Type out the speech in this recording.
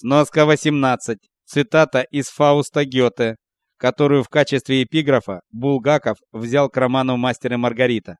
Сноска 18. Цитата из Фауста Гёте, которую в качестве эпиграфа Булгаков взял к роману Мастер и Маргарита.